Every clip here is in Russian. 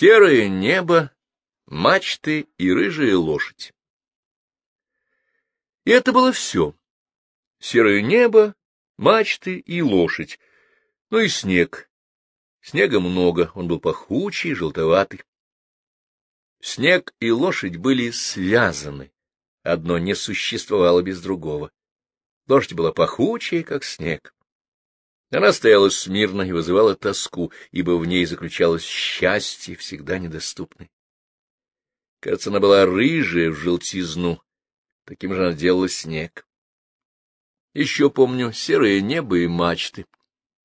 Серое небо, мачты и рыжая лошадь. И это было все. Серое небо, мачты и лошадь. Ну и снег. Снега много, он был пахучий, желтоватый. Снег и лошадь были связаны. Одно не существовало без другого. Лошадь была пахучая, как снег. Она стояла смирно и вызывала тоску, ибо в ней заключалось счастье, всегда недоступное. Кажется, она была рыжая в желтизну, таким же она делала снег. Еще помню серое небо и мачты.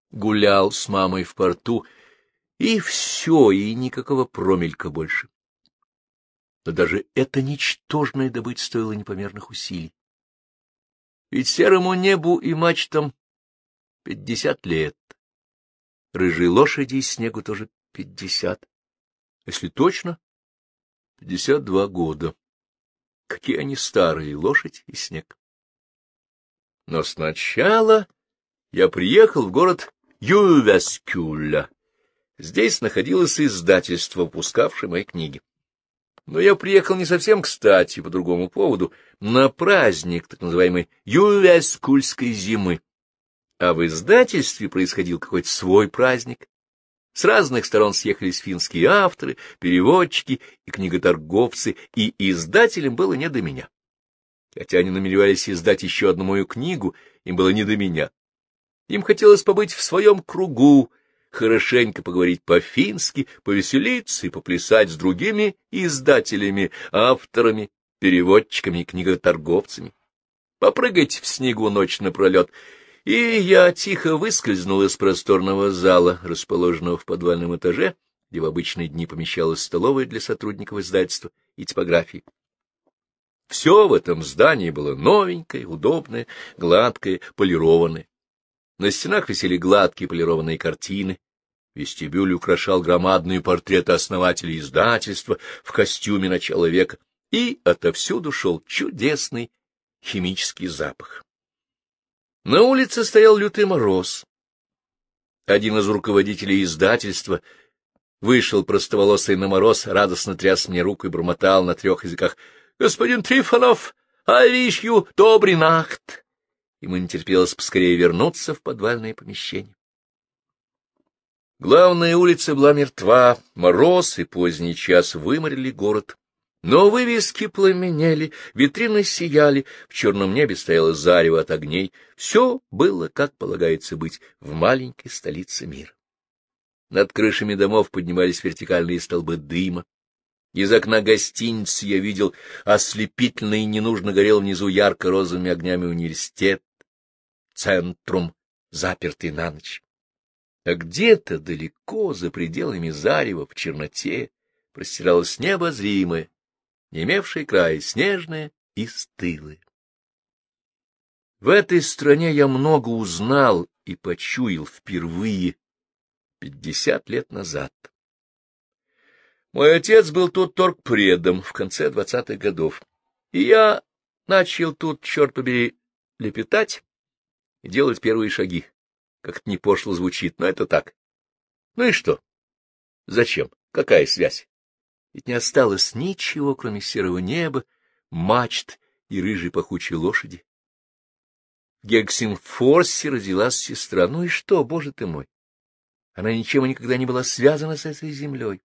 Гулял с мамой в порту, и все, и никакого промелька больше. Но даже это ничтожное добыть стоило непомерных усилий. Ведь серому небу и мачтам пятьдесят лет. Рыжей лошади и снегу тоже пятьдесят. Если точно, пятьдесят два года. Какие они старые, лошадь и снег. Но сначала я приехал в город Ювескюля. Здесь находилось издательство, выпускавшее мои книги. Но я приехал не совсем кстати, по другому поводу, на праздник так называемой Ювескульской зимы. А в издательстве происходил какой-то свой праздник. С разных сторон съехались финские авторы, переводчики и книготорговцы, и издателям было не до меня. Хотя они намеревались издать еще одну мою книгу, им было не до меня. Им хотелось побыть в своем кругу, хорошенько поговорить по-фински, повеселиться и поплясать с другими издателями, авторами, переводчиками и книготорговцами, попрыгать в снегу ночь напролет. И я тихо выскользнул из просторного зала, расположенного в подвальном этаже, где в обычные дни помещалась столовая для сотрудников издательства и типографии. Все в этом здании было новенькое, удобное, гладкое, полированное. На стенах висели гладкие полированные картины. Вестибюль украшал громадные портреты основателей издательства в костюме начала века, и отовсюду шел чудесный химический запах. На улице стоял лютый мороз. Один из руководителей издательства вышел простоволосый на мороз, радостно тряс мне руку и бормотал на трех языках «Господин Трифонов, авишью добрый нахт!» Ему не терпелось поскорее вернуться в подвальное помещение. Главная улица была мертва, мороз и поздний час выморили город. Но вывески пламенели, витрины сияли, в черном небе стояло зарево от огней. Все было, как полагается быть, в маленькой столице мира. Над крышами домов поднимались вертикальные столбы дыма. Из окна гостиницы я видел ослепительно и ненужно горел внизу ярко-розовыми огнями университет, центрум, запертый на ночь. А где-то далеко, за пределами зарева, в черноте, простиралось небо зримое, не имевшее края, снежное и стылое. В этой стране я много узнал и почуял впервые пятьдесят лет назад. Мой отец был тут торгпредом в конце двадцатых годов, и я начал тут, черт побери, лепетать, и делать первые шаги. Как это не пошло звучит, но это так. Ну и что? Зачем? Какая связь? Ведь не осталось ничего, кроме серого неба, мачт и рыжей пахучей лошади. В Гексинфорсе родилась сестра. Ну и что, боже ты мой? Она ничем и никогда не была связана с этой землей.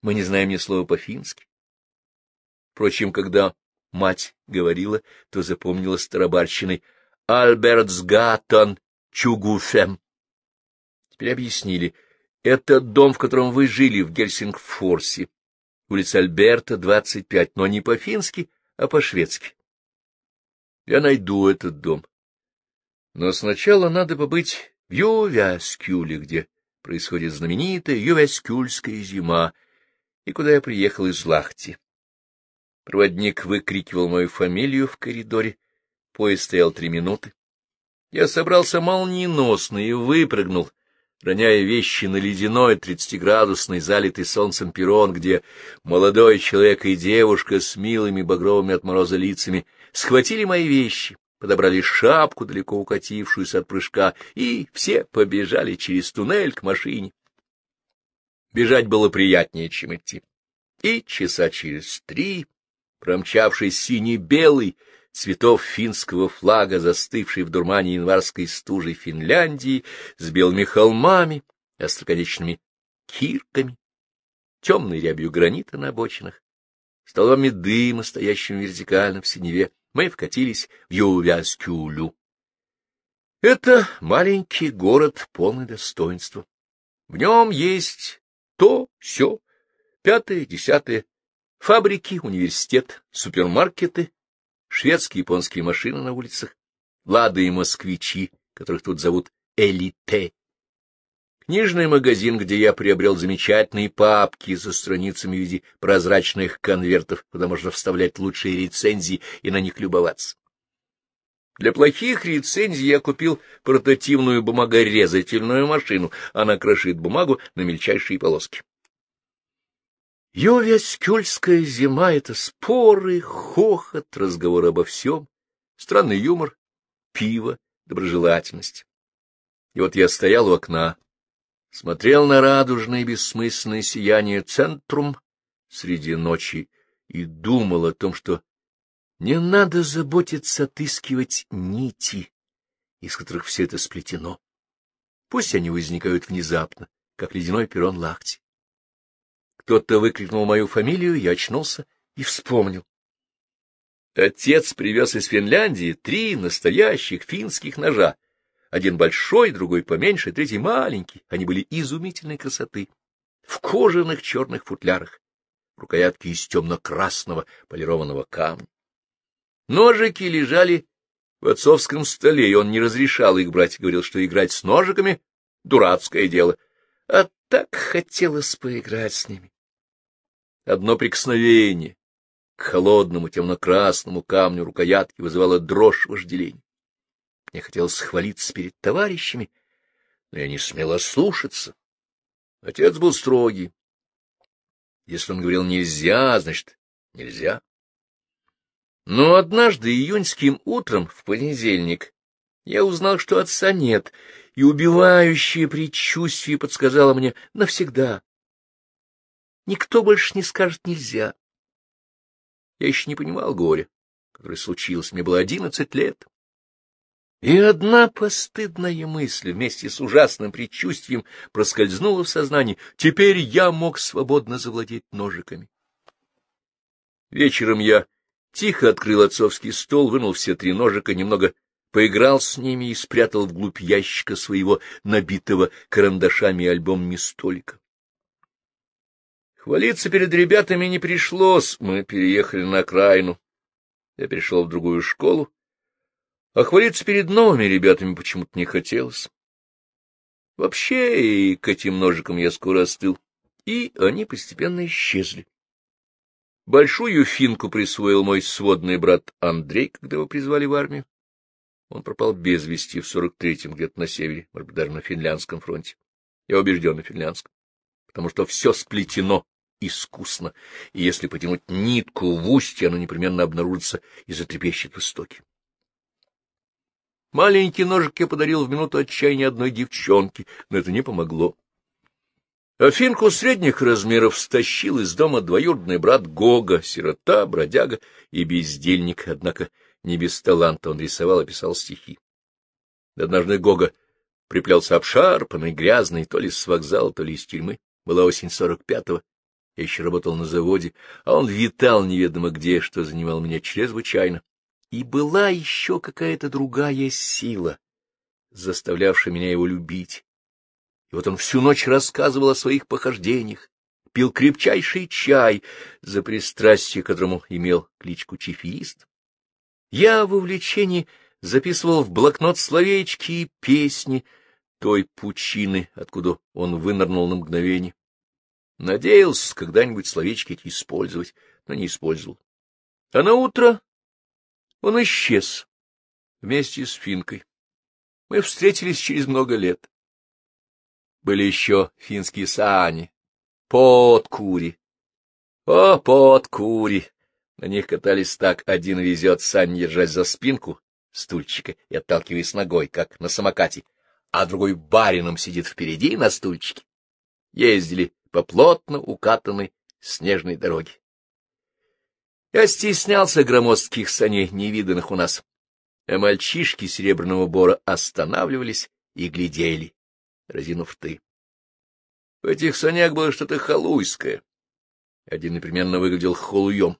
Мы не знаем ни слова по-фински. Впрочем, когда мать говорила, то запомнила старобарщиной — Альбертсгаттон Чугуфем. Теперь объяснили. Это дом, в котором вы жили в Гельсингфорсе. Улица Альберта, 25, но не по-фински, а по-шведски. Я найду этот дом. Но сначала надо побыть в Ювяскюле, где происходит знаменитая Ювяскюльская зима, и куда я приехал из Лахти. Проводник выкрикивал мою фамилию в коридоре, Поезд стоял три минуты. Я собрался молниеносно и выпрыгнул, роняя вещи на ледяной тридцатиградусный, залитый солнцем перрон, где молодой человек и девушка с милыми багровыми от мороза лицами схватили мои вещи, подобрали шапку, далеко укатившуюся от прыжка, и все побежали через туннель к машине. Бежать было приятнее, чем идти. И часа через три, промчавшись синий-белый, цветов финского флага, застывший в дурмане январской стужи Финляндии, с белыми холмами, остроконечными кирками, темной рябью гранита на обочинах, столбами дыма, стоящими вертикально в синеве, мы вкатились в Ювяскюлю. Это маленький город, полный достоинства. В нем есть то, все, пятое, десятое, фабрики, университет, супермаркеты, шведские японские машины на улицах, лады и москвичи, которых тут зовут элите. Книжный магазин, где я приобрел замечательные папки со страницами в виде прозрачных конвертов, куда можно вставлять лучшие рецензии и на них любоваться. Для плохих рецензий я купил портативную бумагорезательную машину. Она крошит бумагу на мельчайшие полоски. Йовяскюльская зима — это споры, хохот, разговор обо всем, странный юмор, пиво, доброжелательность. И вот я стоял у окна, смотрел на радужное бессмысленное сияние центрум среди ночи и думал о том, что не надо заботиться отыскивать нити, из которых все это сплетено. Пусть они возникают внезапно, как ледяной перрон лахти. Кто-то выкрикнул мою фамилию, я очнулся и вспомнил. Отец привез из Финляндии три настоящих финских ножа. Один большой, другой поменьше, третий маленький. Они были изумительной красоты. В кожаных черных футлярах. Рукоятки из темно-красного полированного камня. Ножики лежали в отцовском столе, и он не разрешал их брать, говорил, что играть с ножиками — дурацкое дело. А так хотелось поиграть с ними. Одно прикосновение к холодному темно-красному камню рукоятки вызывало дрожь вожделения. Мне хотелось хвалиться перед товарищами, но я не смела слушаться. Отец был строгий. Если он говорил «нельзя», значит «нельзя». Но однажды июньским утром, в понедельник, я узнал, что отца нет, и убивающее предчувствие подсказало мне навсегда. Никто больше не скажет «нельзя». Я еще не понимал горя, которое случилось, мне было одиннадцать лет. И одна постыдная мысль вместе с ужасным предчувствием проскользнула в сознании. Теперь я мог свободно завладеть ножиками. Вечером я Тихо открыл отцовский стол, вынул все три ножика, немного поиграл с ними и спрятал вглубь ящика своего набитого карандашами и альбомами столика. Хвалиться перед ребятами не пришлось, мы переехали на окраину. Я перешел в другую школу, а хвалиться перед новыми ребятами почему-то не хотелось. Вообще, и к этим ножикам я скоро остыл, и они постепенно исчезли. Большую финку присвоил мой сводный брат Андрей, когда его призвали в армию. Он пропал без вести в сорок третьем, где-то на севере, может быть, даже на финляндском фронте. Я убежден на финляндском, потому что все сплетено искусно, и если потянуть нитку в устье, оно непременно обнаружится и затрепещет в истоке. Маленький ножик я подарил в минуту отчаяния одной девчонке, но это не помогло. Афинку средних размеров стащил из дома двоюродный брат Гога, сирота, бродяга и бездельник, однако не без таланта он рисовал и писал стихи. Однажды Гога приплелся обшарпанный, грязный, то ли с вокзала, то ли из тюрьмы. Была осень сорок пятого, я еще работал на заводе, а он витал неведомо где, что занимал меня чрезвычайно. И была еще какая-то другая сила, заставлявшая меня его любить и вот он всю ночь рассказывал о своих похождениях, пил крепчайший чай, за пристрастие которому имел кличку чифиист. Я в увлечении записывал в блокнот словечки и песни той пучины, откуда он вынырнул на мгновение. Надеялся когда-нибудь словечки эти использовать, но не использовал. А на утро он исчез вместе с Финкой. Мы встретились через много лет. Были еще финские сани, подкури. О, подкури! На них катались так, один везет сани, держась за спинку стульчика и отталкиваясь ногой, как на самокате, а другой барином сидит впереди на стульчике. Ездили по плотно укатанной снежной дороге. Я стеснялся громоздких саней, невиданных у нас, а мальчишки Серебряного Бора останавливались и глядели, разинув рты. В этих санях было что-то халуйское. Один непременно выглядел холуем.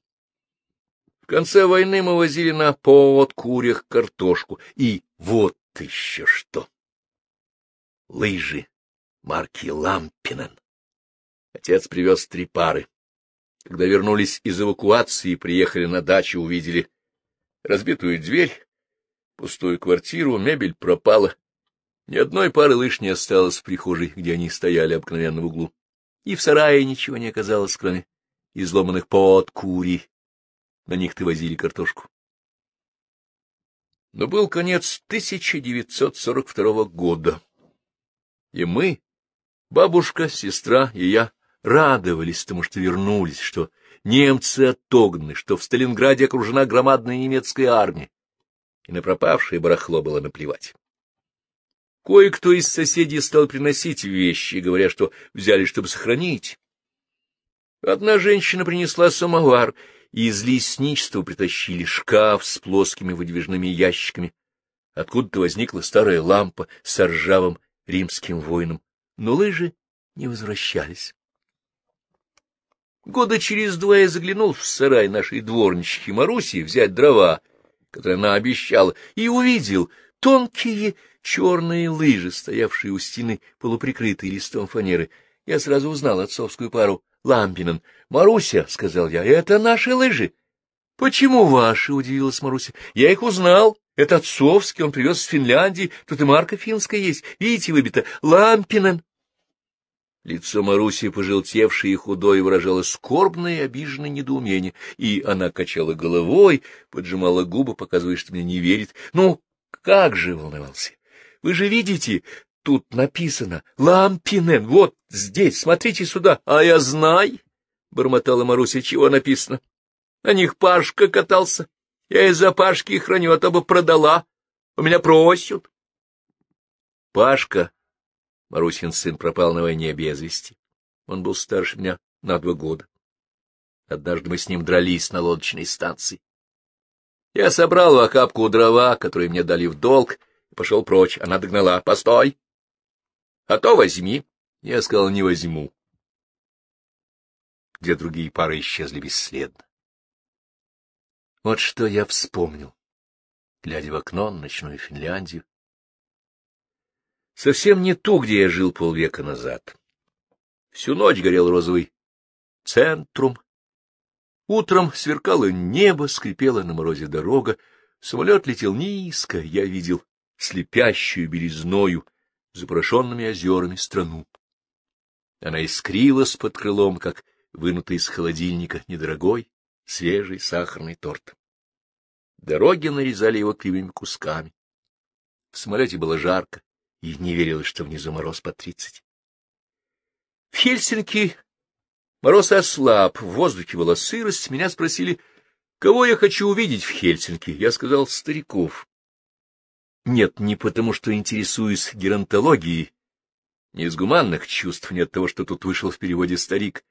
В конце войны мы возили на повод курях картошку. И вот еще что! Лыжи марки Лампинен. Отец привез три пары. Когда вернулись из эвакуации и приехали на дачу, увидели разбитую дверь, пустую квартиру, мебель пропала. Ни одной пары лыж не осталось в прихожей, где они стояли обыкновенно в углу. И в сарае ничего не оказалось, кроме изломанных под кури. На них-то возили картошку. Но был конец 1942 года, и мы, бабушка, сестра и я, радовались тому, что вернулись, что немцы отогнаны, что в Сталинграде окружена громадная немецкая армия, и на пропавшее барахло было наплевать. Кое-кто из соседей стал приносить вещи, говоря, что взяли, чтобы сохранить. Одна женщина принесла самовар, и из лесничества притащили шкаф с плоскими выдвижными ящиками. Откуда-то возникла старая лампа с ржавым римским воином, но лыжи не возвращались. Года через два я заглянул в сарай нашей дворнички Маруси взять дрова, которые она обещала, и увидел тонкие черные лыжи, стоявшие у стены, полуприкрытые листом фанеры. Я сразу узнал отцовскую пару Лампинен. — Маруся, — сказал я, — это наши лыжи. — Почему ваши? — удивилась Маруся. — Я их узнал. Это отцовский, он привез из Финляндии. Тут и марка финская есть. Видите, выбито Лампинен. Лицо Маруси, пожелтевшее и худое, выражало скорбное и обиженное недоумение, и она качала головой, поджимала губы, показывая, что мне не верит. Ну, как же волновался! Вы же видите, тут написано «Лампинен», вот здесь, смотрите сюда. А я знаю, — бормотала Маруся, — чего написано. На них Пашка катался. Я из-за Пашки храню, а то бы продала. У меня просят. Пашка Марусин сын пропал на войне без вести. Он был старше меня на два года. Однажды мы с ним дрались на лодочной станции. Я собрал в охапку дрова, которые мне дали в долг, и пошел прочь. Она догнала. — Постой! — А то возьми. Я сказал, не возьму. Где другие пары исчезли бесследно. Вот что я вспомнил, глядя в окно на ночную Финляндию, Совсем не ту, где я жил полвека назад. Всю ночь горел розовый центрум. Утром сверкало небо, скрипела на морозе дорога. Самолет летел низко, я видел слепящую белизною, запорошенными озерами страну. Она искрилась под крылом, как вынутый из холодильника недорогой, свежий сахарный торт. Дороги нарезали его кривыми кусками. В самолете было жарко, и не верилось, что внизу мороз под тридцать. В Хельсинки мороз ослаб, в воздухе была сырость. Меня спросили, кого я хочу увидеть в Хельсинки. Я сказал, стариков. Нет, не потому, что интересуюсь геронтологией, не из гуманных чувств, не от того, что тут вышел в переводе старик.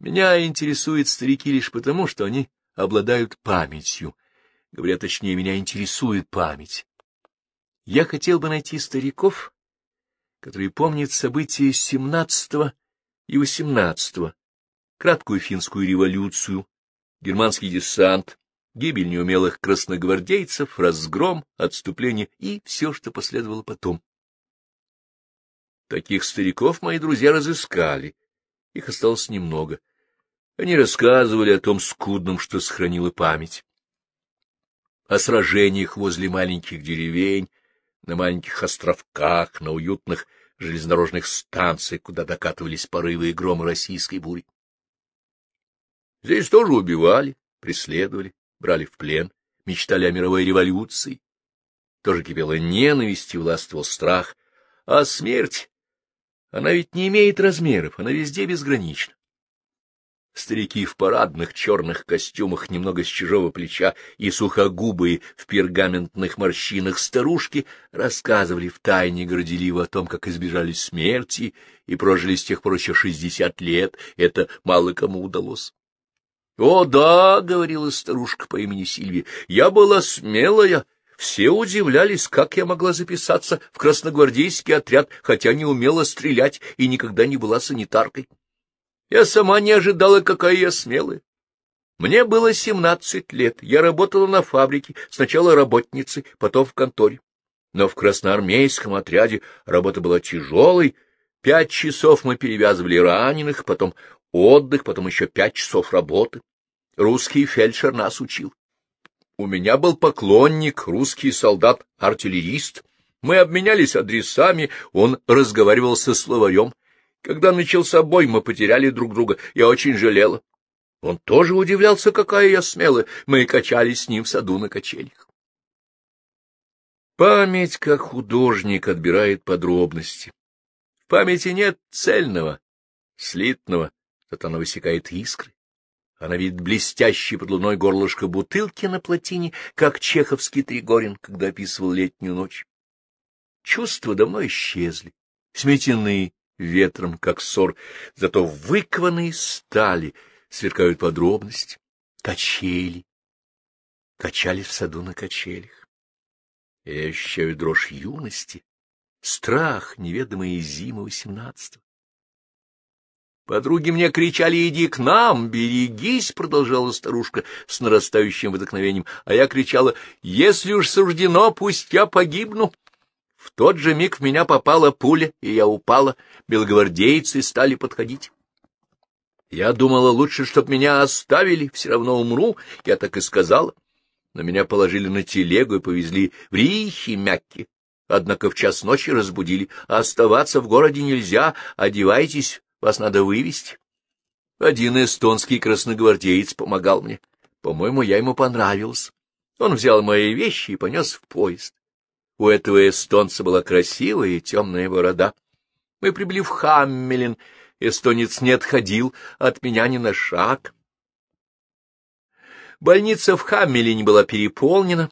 Меня интересуют старики лишь потому, что они обладают памятью. Говоря точнее, меня интересует память. Я хотел бы найти стариков, которые помнят события семнадцатого и восемнадцатого, краткую финскую революцию, германский десант, гибель неумелых красногвардейцев, разгром, отступление и все, что последовало потом. Таких стариков мои друзья разыскали, их осталось немного. Они рассказывали о том скудном, что сохранила память, о сражениях возле маленьких деревень, на маленьких островках, на уютных железнодорожных станциях, куда докатывались порывы и громы российской бури. Здесь тоже убивали, преследовали, брали в плен, мечтали о мировой революции. Тоже кипела ненависть и властвовал страх. А смерть, она ведь не имеет размеров, она везде безгранична. Старики в парадных черных костюмах, немного с чужого плеча, и сухогубые в пергаментных морщинах старушки рассказывали втайне горделиво о том, как избежали смерти и прожили с тех пор еще шестьдесят лет. Это мало кому удалось. — О, да, — говорила старушка по имени Сильвия, — я была смелая. Все удивлялись, как я могла записаться в красногвардейский отряд, хотя не умела стрелять и никогда не была санитаркой. Я сама не ожидала, какая я смелая. Мне было семнадцать лет, я работала на фабрике, сначала работницей, потом в конторе. Но в красноармейском отряде работа была тяжелой. Пять часов мы перевязывали раненых, потом отдых, потом еще пять часов работы. Русский фельдшер нас учил. У меня был поклонник, русский солдат-артиллерист. Мы обменялись адресами, он разговаривал со словарем. Когда начался бой, мы потеряли друг друга. Я очень жалела. Он тоже удивлялся, какая я смелая. Мы качались с ним в саду на качелях. Память, как художник, отбирает подробности. В памяти нет цельного, слитного, зато она высекает искры. Она видит блестящий под луной горлышко бутылки на плотине, как чеховский Тригорин, когда описывал летнюю ночь. Чувства давно исчезли, сметены, ветром, как ссор, зато выкованные стали сверкают подробности, качели. Качали в саду на качелях. Я ощущаю дрожь юности, страх неведомой зимы восемнадцатого. Подруги мне кричали «Иди к нам! Берегись!» — продолжала старушка с нарастающим вдохновением, а я кричала «Если уж суждено, пусть я погибну!» В тот же миг в меня попала пуля, и я упала. Белогвардейцы стали подходить. Я думала, лучше, чтоб меня оставили, все равно умру, я так и сказала. Но меня положили на телегу и повезли в Рихи мягкие. Однако в час ночи разбудили, оставаться в городе нельзя, одевайтесь, вас надо вывести. Один эстонский красногвардеец помогал мне. По-моему, я ему понравился. Он взял мои вещи и понес в поезд. У этого эстонца была красивая и темная борода. Мы прибыли в Хаммелин. Эстонец не отходил от меня ни на шаг. Больница в Хаммелине была переполнена,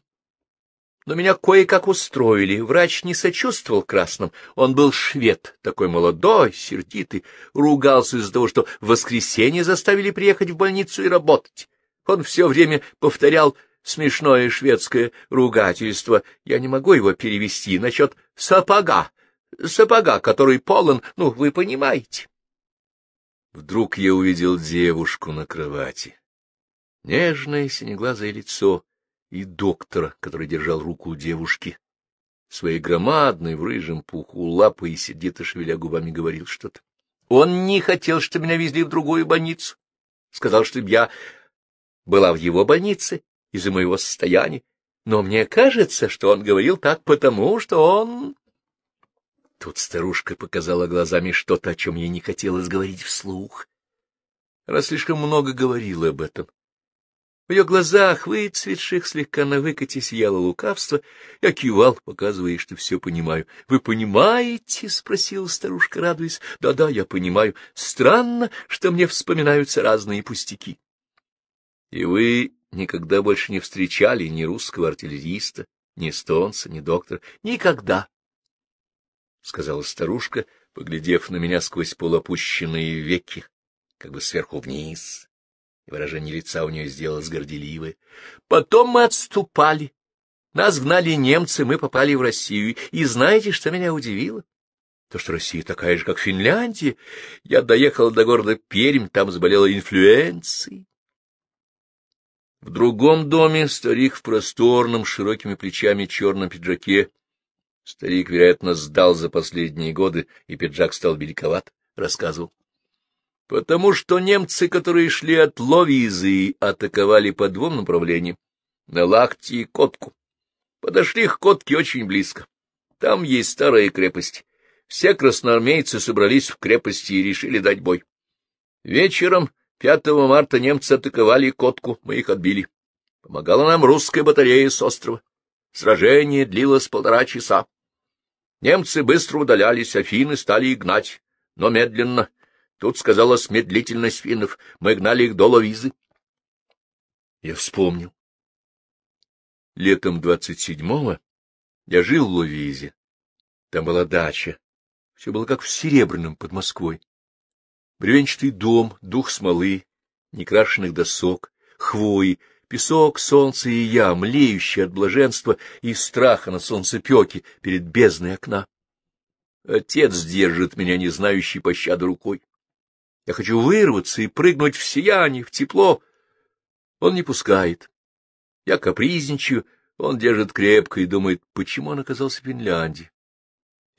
но меня кое-как устроили. Врач не сочувствовал красным. Он был швед, такой молодой, сердитый, ругался из-за того, что в воскресенье заставили приехать в больницу и работать. Он все время повторял смешное шведское ругательство. Я не могу его перевести насчет сапога, сапога, который полон, ну, вы понимаете. Вдруг я увидел девушку на кровати. Нежное синеглазое лицо и доктора, который держал руку у девушки. Своей громадной в рыжем пуху лапой и сердито шевеля губами говорил что-то. Он не хотел, чтобы меня везли в другую больницу. Сказал, чтобы я была в его больнице, из-за моего состояния, но мне кажется, что он говорил так потому, что он... Тут старушка показала глазами что-то, о чем ей не хотелось говорить вслух. Она слишком много говорила об этом. В ее глазах, выцветших, слегка на выкате сияло лукавство. Я кивал, показывая, что все понимаю. — Вы понимаете? — спросила старушка, радуясь. Да — Да-да, я понимаю. Странно, что мне вспоминаются разные пустяки. — И вы никогда больше не встречали ни русского артиллериста, ни эстонца, ни доктора. Никогда, — сказала старушка, поглядев на меня сквозь полуопущенные веки, как бы сверху вниз. Выражение лица у нее сделалось горделивое. Потом мы отступали. Нас гнали немцы, мы попали в Россию. И знаете, что меня удивило? То, что Россия такая же, как Финляндия. Я доехала до города Пермь, там заболела инфлюенцией. В другом доме старик в просторном, широкими плечами черном пиджаке. Старик, вероятно, сдал за последние годы, и пиджак стал великоват, рассказывал. Потому что немцы, которые шли от Ловизы, атаковали по двум направлениям — на Лахти и Котку. Подошли к Котке очень близко. Там есть старая крепость. Все красноармейцы собрались в крепости и решили дать бой. Вечером 5 марта немцы атаковали Котку, мы их отбили. Помогала нам русская батарея с острова. Сражение длилось полтора часа. Немцы быстро удалялись, афины стали их гнать, но медленно. Тут сказалась медлительность финнов. Мы гнали их до Ловизы. Я вспомнил. Летом двадцать седьмого я жил в Ловизе. Там была дача. Все было как в Серебряном под Москвой. Бревенчатый дом, дух смолы, некрашенных досок, хвои, песок, солнце и я, млеющие от блаженства и страха на солнцепеке перед бездной окна. Отец держит меня, не знающий пощады рукой. Я хочу вырваться и прыгнуть в сияние, в тепло. Он не пускает. Я капризничаю, он держит крепко и думает, почему он оказался в Финляндии.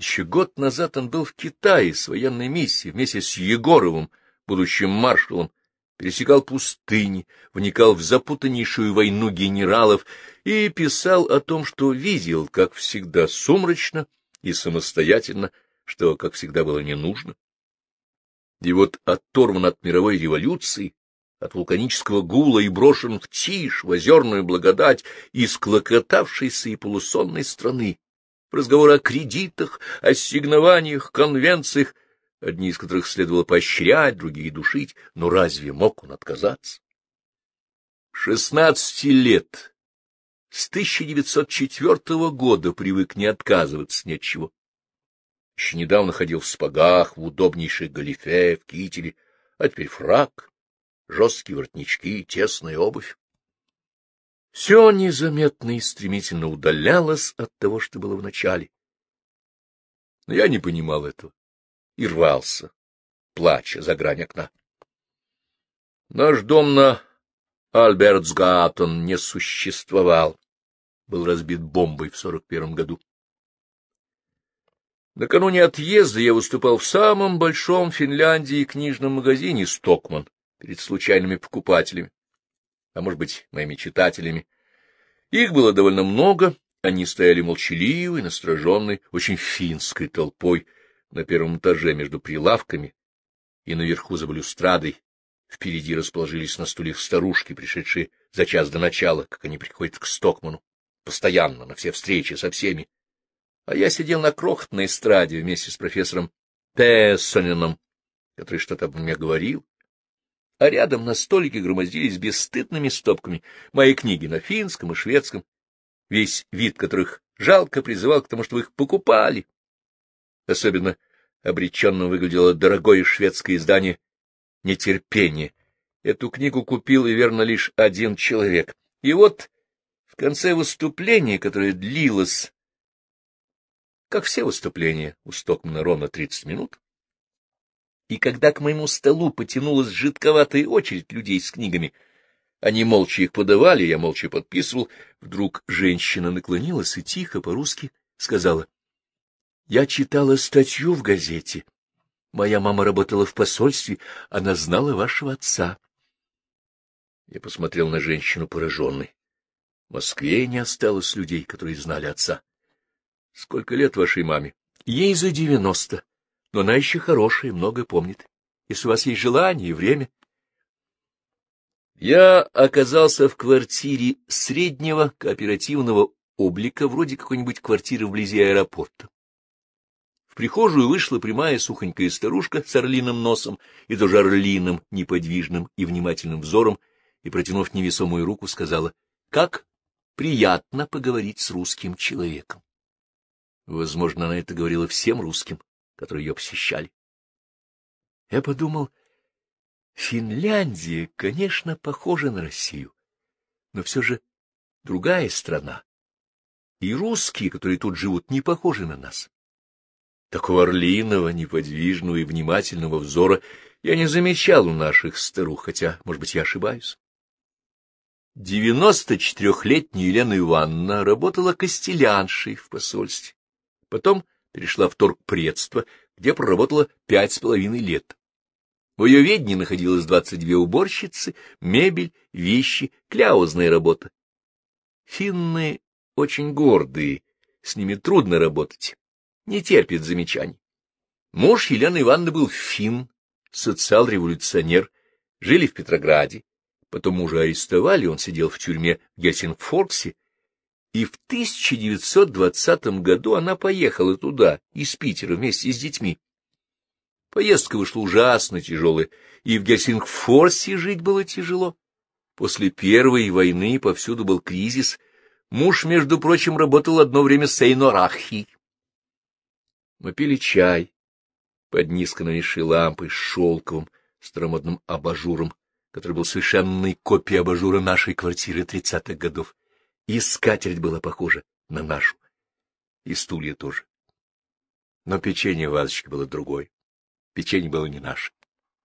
Еще год назад он был в Китае с военной миссией вместе с Егоровым, будущим маршалом, пересекал пустыни, вникал в запутаннейшую войну генералов и писал о том, что видел, как всегда, сумрачно и самостоятельно, что, как всегда, было не нужно. И вот оторван от мировой революции, от вулканического гула и брошен в тишь, в озерную благодать из клокотавшейся и полусонной страны, в разговор о кредитах, ассигнованиях, конвенциях, одни из которых следовало поощрять, другие душить, но разве мог он отказаться? Шестнадцати лет, с 1904 года привык не отказываться ни от чего. Еще недавно ходил в спагах, в удобнейшей галифе, в кителе, а теперь фрак, жесткие воротнички, тесная обувь. Все незаметно и стремительно удалялось от того, что было в начале. Но я не понимал этого и рвался, плача за грань окна. Наш дом на Альбертсгаттен не существовал, был разбит бомбой в сорок первом году. Накануне отъезда я выступал в самом большом Финляндии книжном магазине «Стокман» перед случайными покупателями, а, может быть, моими читателями. Их было довольно много, они стояли молчаливой, настороженной, очень финской толпой на первом этаже между прилавками и наверху за балюстрадой. Впереди расположились на стульях старушки, пришедшие за час до начала, как они приходят к Стокману, постоянно, на все встречи со всеми, а я сидел на крохотной эстраде вместе с профессором Тессонином, который что-то обо мне говорил, а рядом на столике громоздились бесстыдными стопками мои книги на финском и шведском, весь вид которых жалко призывал к тому, чтобы их покупали. Особенно обреченно выглядело дорогое шведское издание «Нетерпение». Эту книгу купил, и верно, лишь один человек. И вот в конце выступления, которое длилось как все выступления у Стокмана ровно 30 минут. И когда к моему столу потянулась жидковатая очередь людей с книгами, они молча их подавали, я молча подписывал, вдруг женщина наклонилась и тихо по-русски сказала, — Я читала статью в газете. Моя мама работала в посольстве, она знала вашего отца. Я посмотрел на женщину пораженной. В Москве не осталось людей, которые знали отца. — Сколько лет вашей маме? — Ей за девяносто, но она еще хорошая, многое помнит. Если у вас есть желание и время. Я оказался в квартире среднего кооперативного облика, вроде какой-нибудь квартиры вблизи аэропорта. В прихожую вышла прямая сухонькая старушка с орлиным носом и тоже орлиным, неподвижным и внимательным взором, и, протянув невесомую руку, сказала, «Как приятно поговорить с русским человеком». Возможно, она это говорила всем русским, которые ее посещали. Я подумал, Финляндия, конечно, похожа на Россию, но все же другая страна. И русские, которые тут живут, не похожи на нас. Такого орлиного, неподвижного и внимательного взора я не замечал у наших старух, хотя, может быть, я ошибаюсь. Девяносто четырехлетняя Елена Ивановна работала костеляншей в посольстве. Потом перешла в торгпредство, где проработала пять с половиной лет. В ее ведении находилось двадцать две уборщицы, мебель, вещи, кляузная работа. Финны очень гордые, с ними трудно работать, не терпят замечаний. Муж Елены Ивановны был фин, социал-революционер, жили в Петрограде. Потом мужа арестовали, он сидел в тюрьме в Гельсингфорксе, и в 1920 году она поехала туда, из Питера, вместе с детьми. Поездка вышла ужасно тяжелая, и в Гельсингфорсе жить было тяжело. После Первой войны повсюду был кризис. Муж, между прочим, работал одно время с Эйнорахи. Мы пили чай под низко нависшей лампой с шелковым старомодным абажуром, который был совершенной копией абажура нашей квартиры тридцатых годов. И скатерть была похожа на нашу, и стулья тоже. Но печенье вазочки было другой. Печенье было не наше.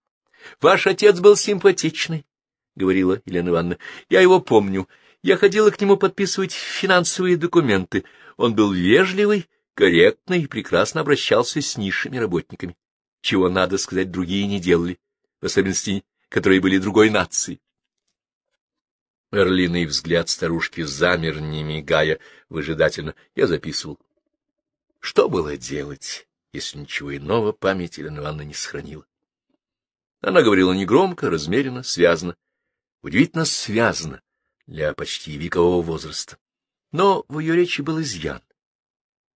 — Ваш отец был симпатичный, — говорила Елена Ивановна. — Я его помню. Я ходила к нему подписывать финансовые документы. Он был вежливый, корректный и прекрасно обращался с низшими работниками. Чего, надо сказать, другие не делали, в особенности, которые были другой нации. Орлиный взгляд старушки замер, не мигая, выжидательно. Я записывал. Что было делать, если ничего иного память Елена Ивановна не сохранила? Она говорила негромко, размеренно, связно. Удивительно связно для почти векового возраста. Но в ее речи был изъян.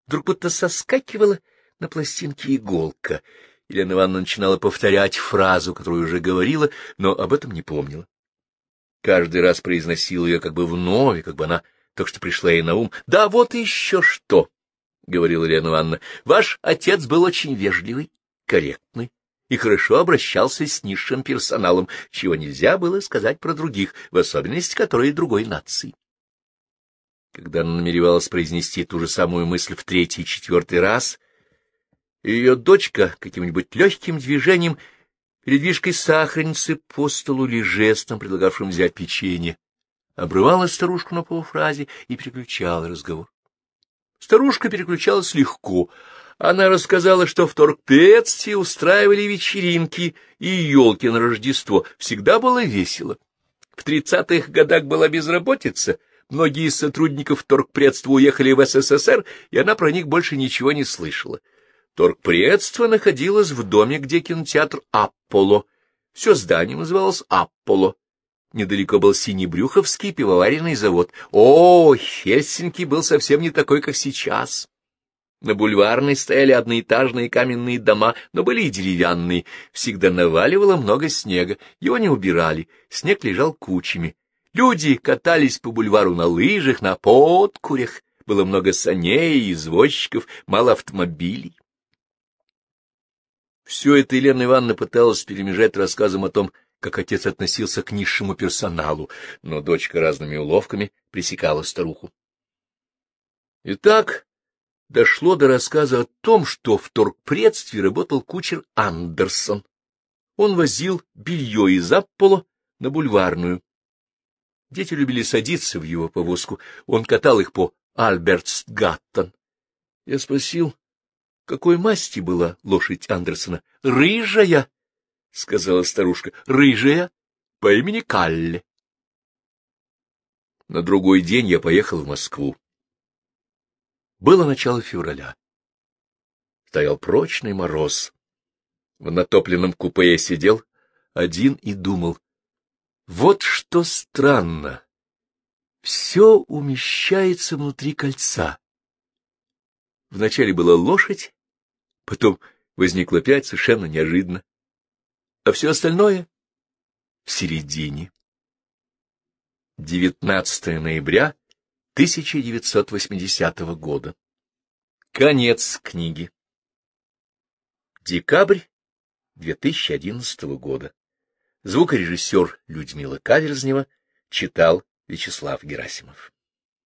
Вдруг будто соскакивала на пластинке иголка. Елена Ивановна начинала повторять фразу, которую уже говорила, но об этом не помнила. Каждый раз произносила ее как бы вновь, как бы она только что пришла ей на ум. — Да вот еще что! — говорила Елена Ивановна. — Ваш отец был очень вежливый, корректный и хорошо обращался с низшим персоналом, чего нельзя было сказать про других, в особенности которые другой нации. Когда она намеревалась произнести ту же самую мысль в третий и четвертый раз, ее дочка каким-нибудь легким движением передвижкой сахарницы по столу или жестом, предлагавшим взять печенье, обрывала старушку на полуфразе и переключала разговор. Старушка переключалась легко. Она рассказала, что в торгпредстве устраивали вечеринки и елки на Рождество. Всегда было весело. В тридцатых годах была безработица, многие из сотрудников торгпредства уехали в СССР, и она про них больше ничего не слышала. Торгпредство находилось в доме, где кинотеатр Апполо. Все здание называлось Апполо. Недалеко был Синебрюховский пивоваренный завод. О, Хельсинки был совсем не такой, как сейчас. На бульварной стояли одноэтажные каменные дома, но были и деревянные. Всегда наваливало много снега, его не убирали, снег лежал кучами. Люди катались по бульвару на лыжах, на подкурях, было много саней, извозчиков, мало автомобилей. Все это Елена Ивановна пыталась перемежать рассказом о том, как отец относился к низшему персоналу, но дочка разными уловками пресекала старуху. Итак, дошло до рассказа о том, что в торгпредстве работал кучер Андерсон. Он возил белье из Апполо на бульварную. Дети любили садиться в его повозку, он катал их по Альбертсгаттен. Я спросил, какой масти была лошадь Андерсона? — Рыжая, — сказала старушка, — рыжая, по имени Калле. На другой день я поехал в Москву. Было начало февраля. Стоял прочный мороз. В натопленном купе я сидел один и думал. Вот что странно. Все умещается внутри кольца. Вначале была лошадь, Потом возникло пять совершенно неожиданно. А все остальное — в середине. 19 ноября 1980 года. Конец книги. Декабрь 2011 года. Звукорежиссер Людмила Каверзнева читал Вячеслав Герасимов.